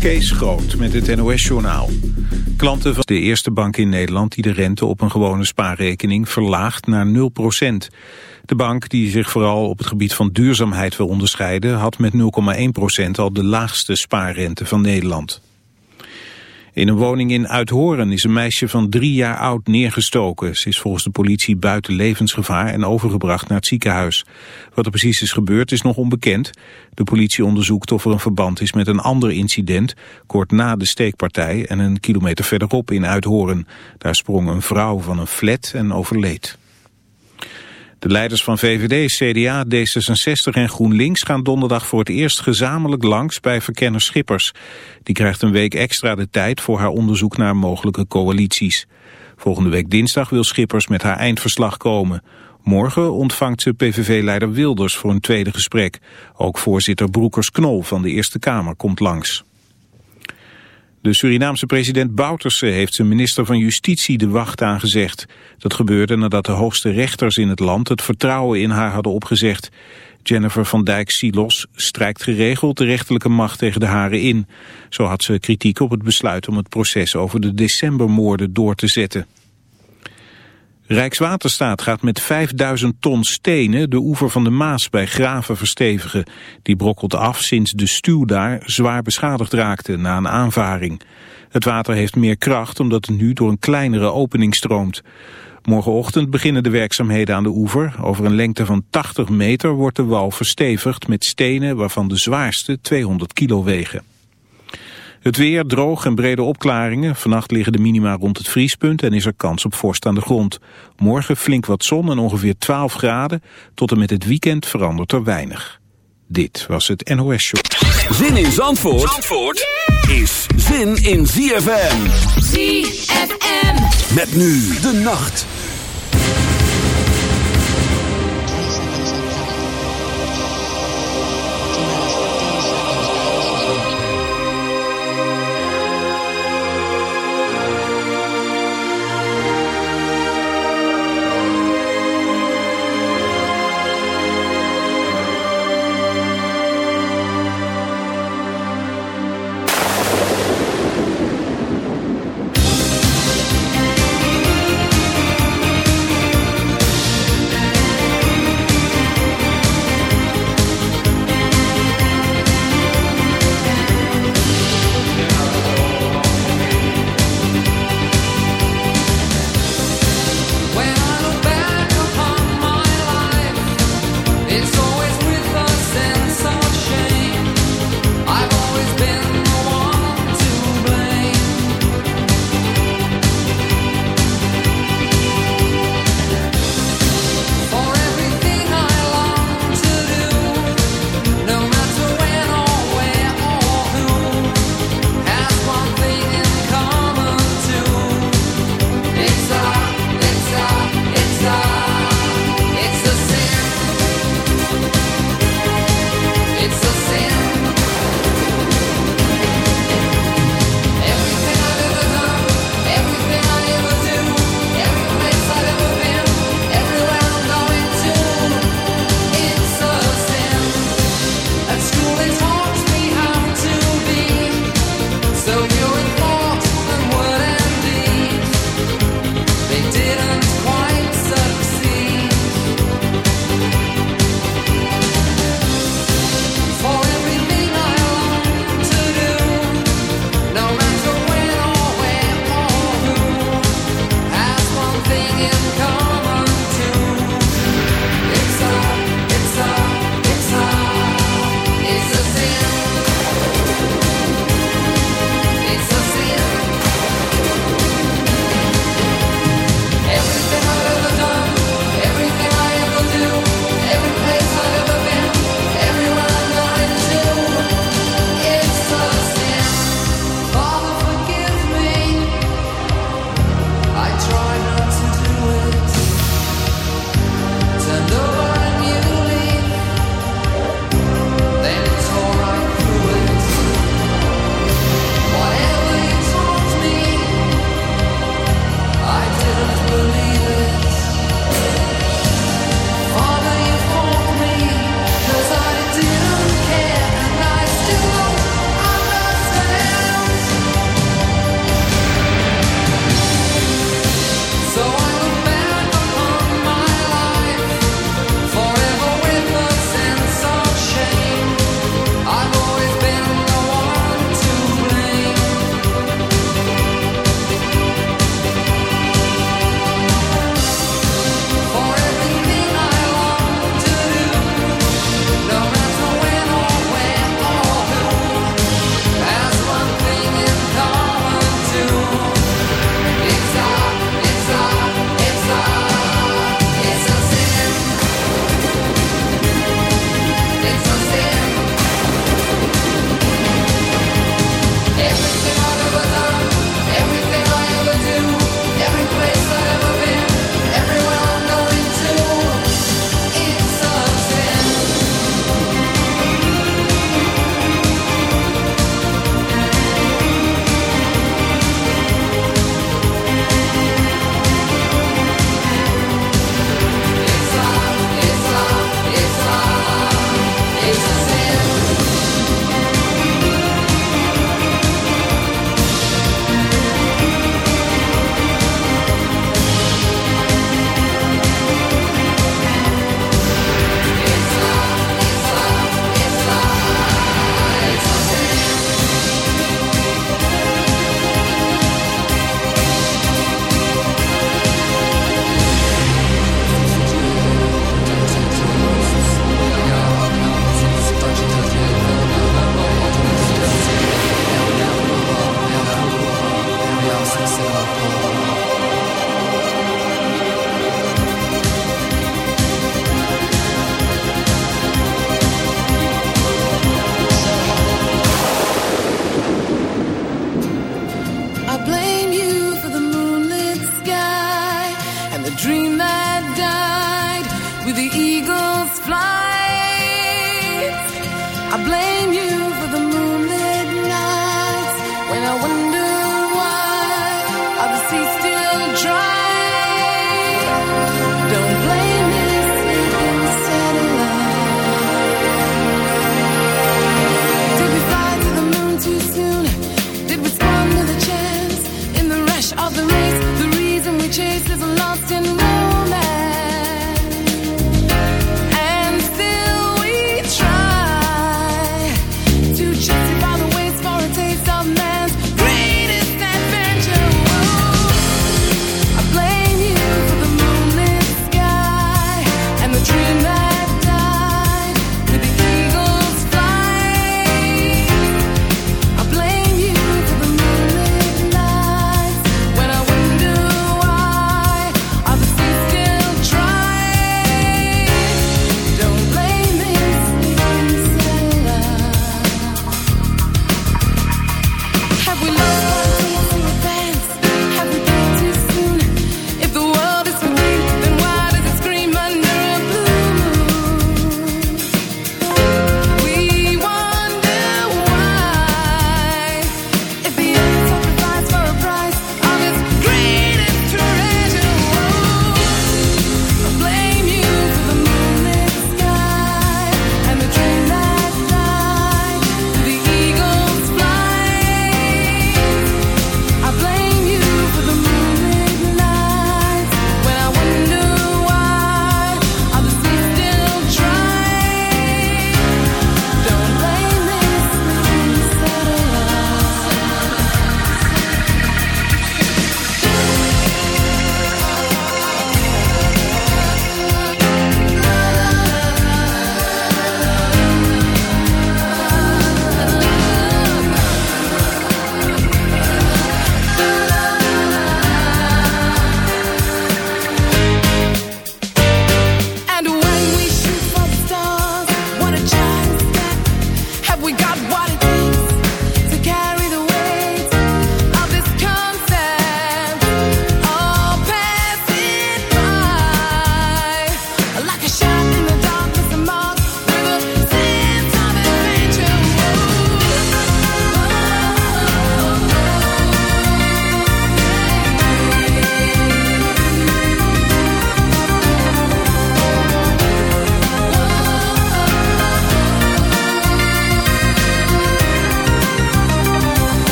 Kees Groot met het NOS-journaal. Klanten van de eerste bank in Nederland die de rente op een gewone spaarrekening verlaagt naar 0%. De bank, die zich vooral op het gebied van duurzaamheid wil onderscheiden... had met 0,1% al de laagste spaarrente van Nederland. In een woning in Uithoren is een meisje van drie jaar oud neergestoken. Ze is volgens de politie buiten levensgevaar en overgebracht naar het ziekenhuis. Wat er precies is gebeurd is nog onbekend. De politie onderzoekt of er een verband is met een ander incident... kort na de steekpartij en een kilometer verderop in Uithoren. Daar sprong een vrouw van een flat en overleed. De leiders van VVD, CDA, D66 en GroenLinks gaan donderdag voor het eerst gezamenlijk langs bij verkenner Schippers. Die krijgt een week extra de tijd voor haar onderzoek naar mogelijke coalities. Volgende week dinsdag wil Schippers met haar eindverslag komen. Morgen ontvangt ze PVV-leider Wilders voor een tweede gesprek. Ook voorzitter Broekers-Knol van de Eerste Kamer komt langs. De Surinaamse president Bouterse heeft zijn minister van Justitie de wacht aangezegd. Dat gebeurde nadat de hoogste rechters in het land het vertrouwen in haar hadden opgezegd. Jennifer van Dijk Silos strijkt geregeld de rechterlijke macht tegen de haren in. Zo had ze kritiek op het besluit om het proces over de decembermoorden door te zetten. Rijkswaterstaat gaat met 5000 ton stenen de oever van de Maas bij Graven verstevigen. Die brokkelt af sinds de stuw daar zwaar beschadigd raakte na een aanvaring. Het water heeft meer kracht omdat het nu door een kleinere opening stroomt. Morgenochtend beginnen de werkzaamheden aan de oever. Over een lengte van 80 meter wordt de wal verstevigd met stenen waarvan de zwaarste 200 kilo wegen. Het weer droog en brede opklaringen. Vannacht liggen de minima rond het vriespunt en is er kans op vorst aan de grond. Morgen flink wat zon en ongeveer 12 graden. Tot en met het weekend verandert er weinig. Dit was het NOS Show. Zin in Zandvoort, Zandvoort is zin in ZFM. ZFM. Met nu de nacht.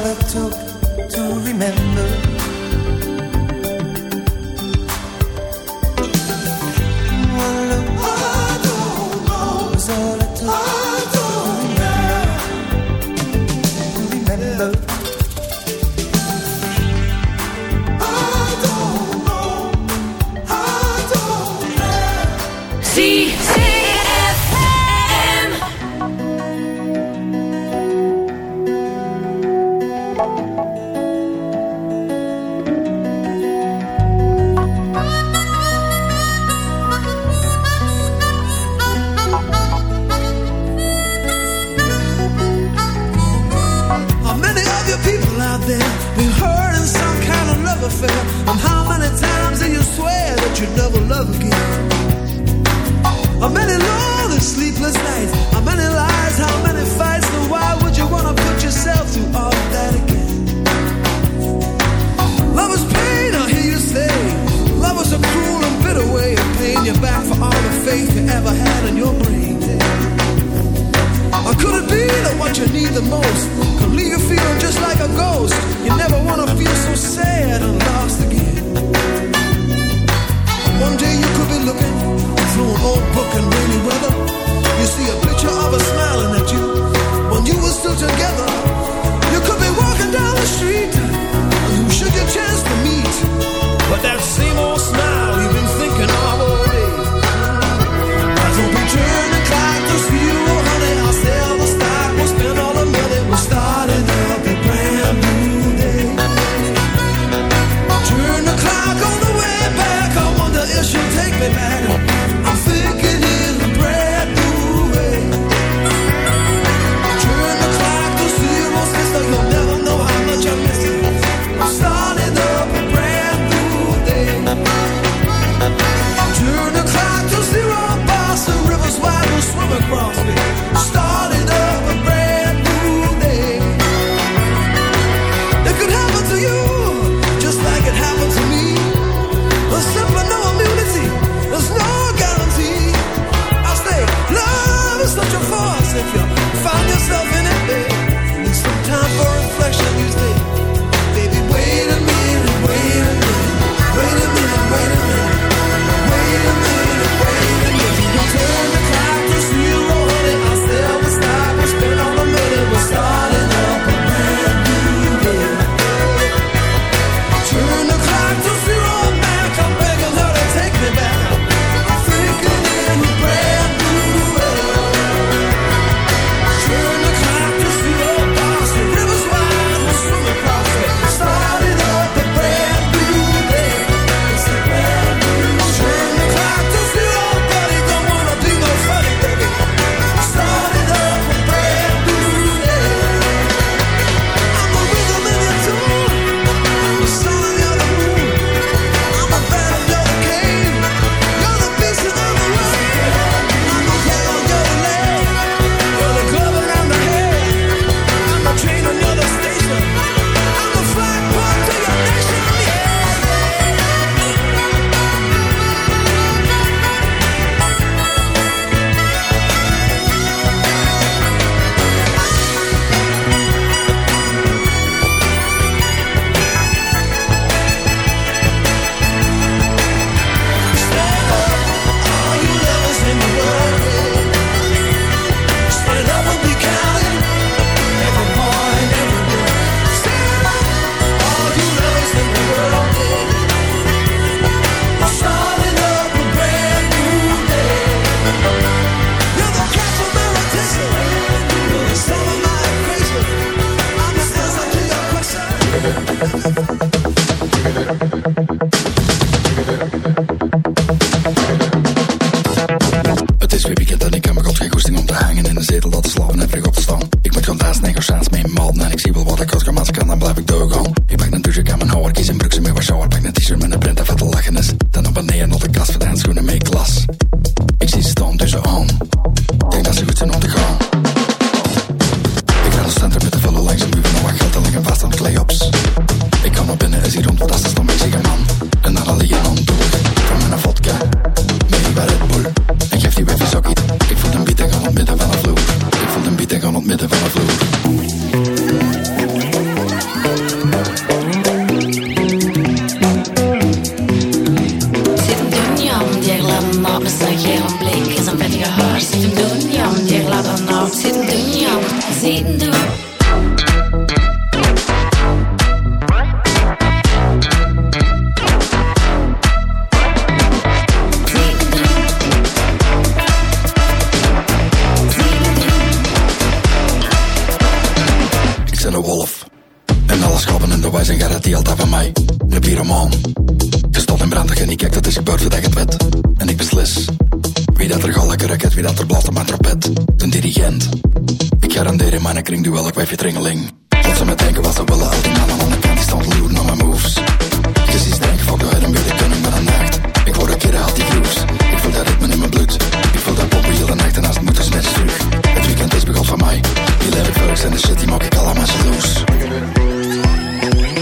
We'll stop Chicago Brand en ik kijk dat is gebeurd voordat ik het wet. En ik beslis. Wie dat er gallijke raket, wie dat er blaast op mijn trompet. De dirigent. Ik garandeer in mijn kring duel, ik wijf je tringeling. Ze me denken wat ze willen, al die aan de kant die staan te loeren naar mijn moves. Je ziet denk, fuck de en weer kunnen met een nacht. Ik word een keer uit die grooves. Ik voel dat ritme in mijn bloed. Ik voel dat poppen heel de nacht en als het moet is net terug. Het weekend is begon van mij. Die leef ik en de shit die maak ik allemaal jaloers. Zit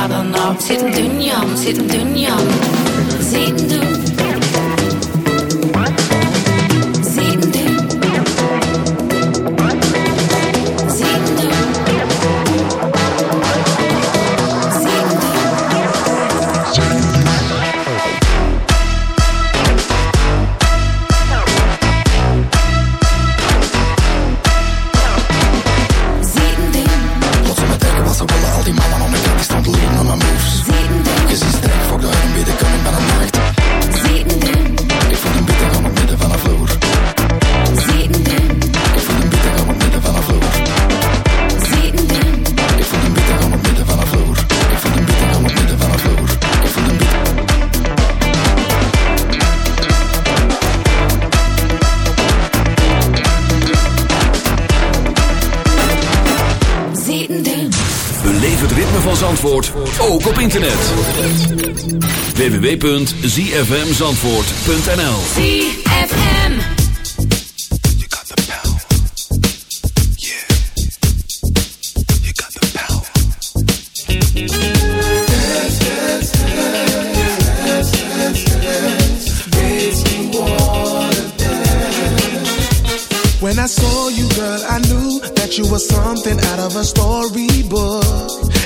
laat dan nou. Zit hem doen, jam, zit hem op internet. www.zfmzandvoort.nl ZFM. You got the power. Yeah. You got the power. When I saw you, girl, I knew that you were something out of a storybook.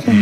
me.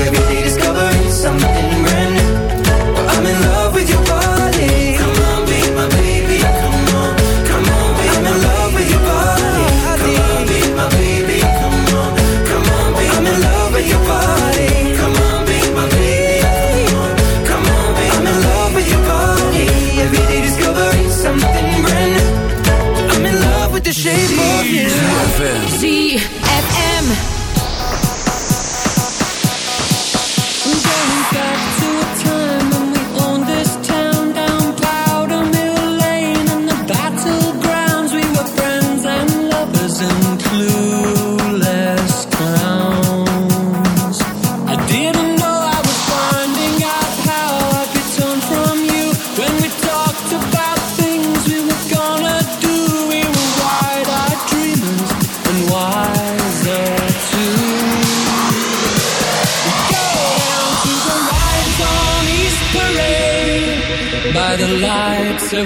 everything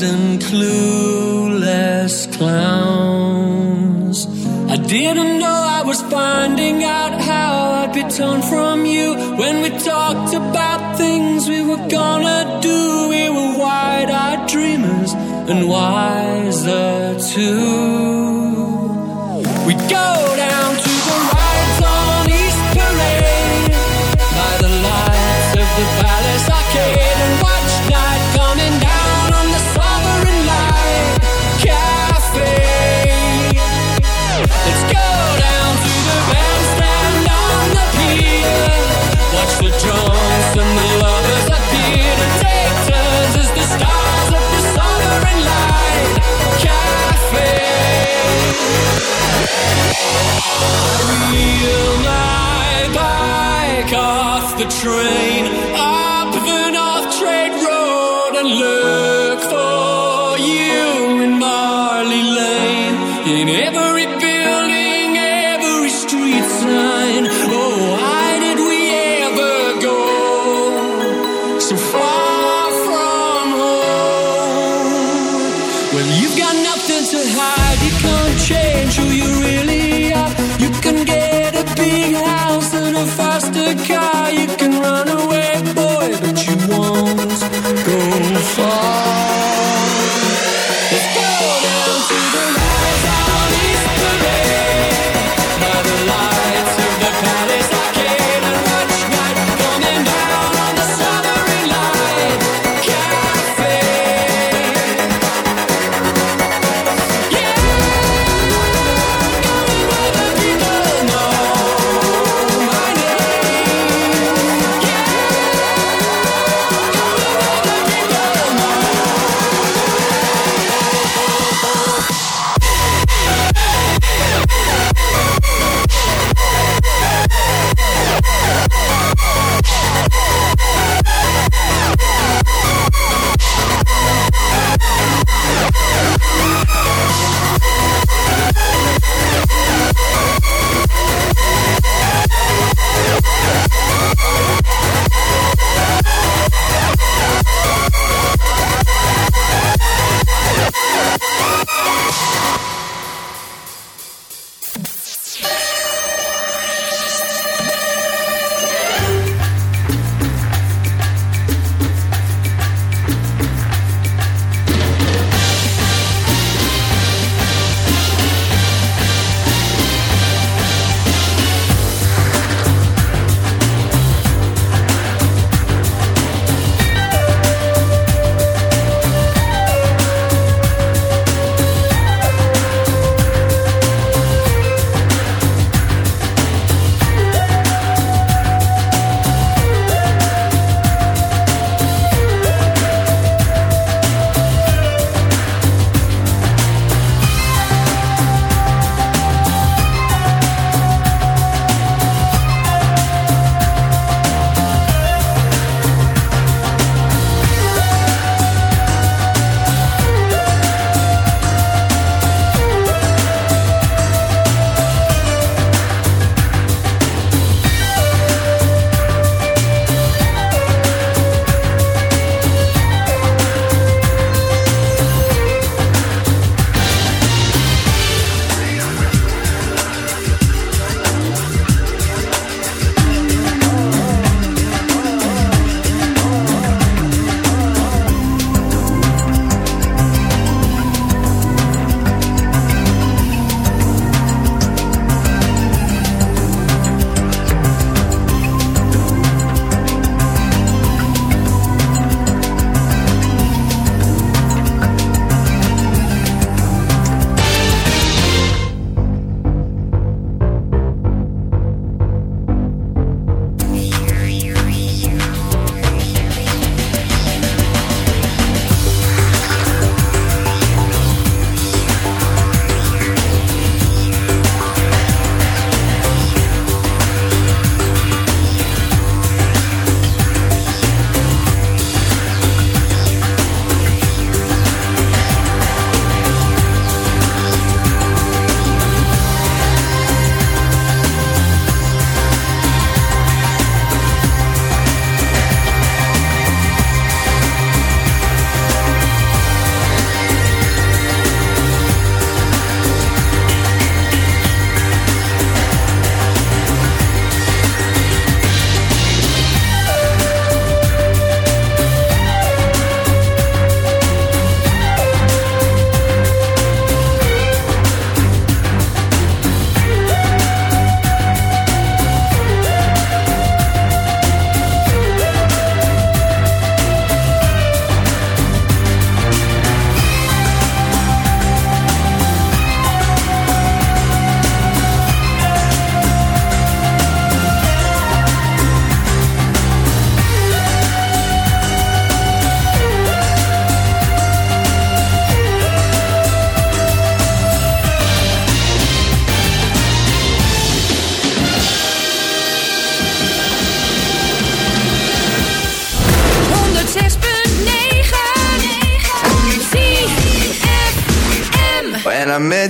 and clueless clowns. I didn't know I was finding out how I'd be torn train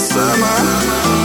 summer.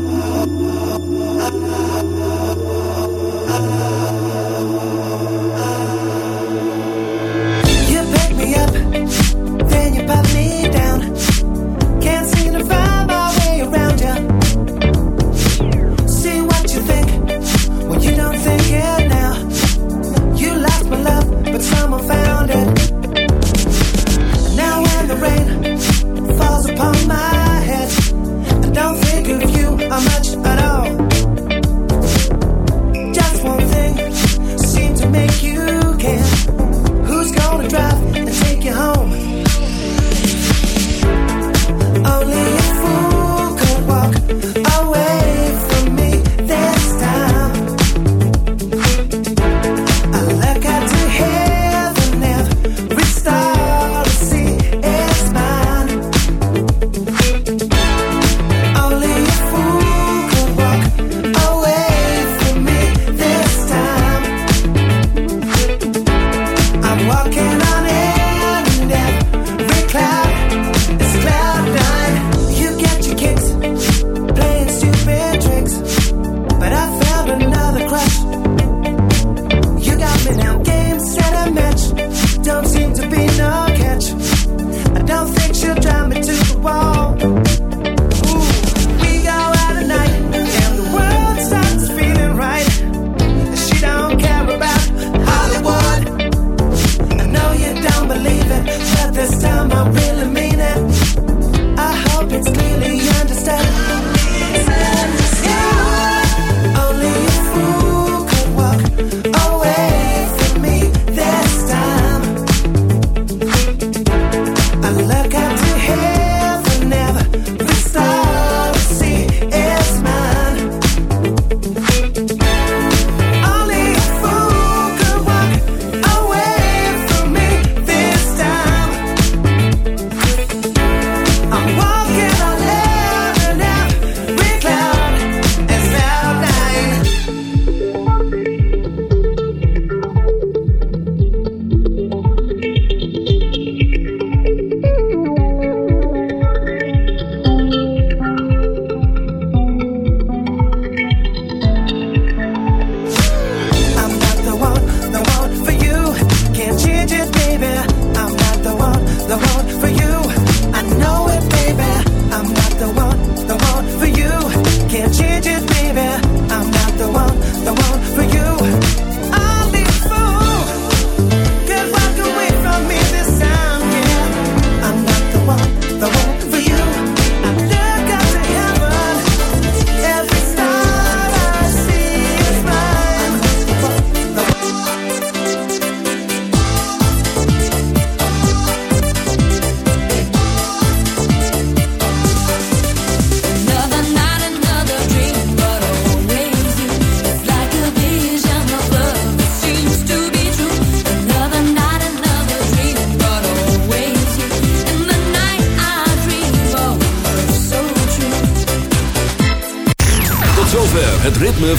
Oh,